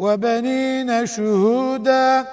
وبنين شهودا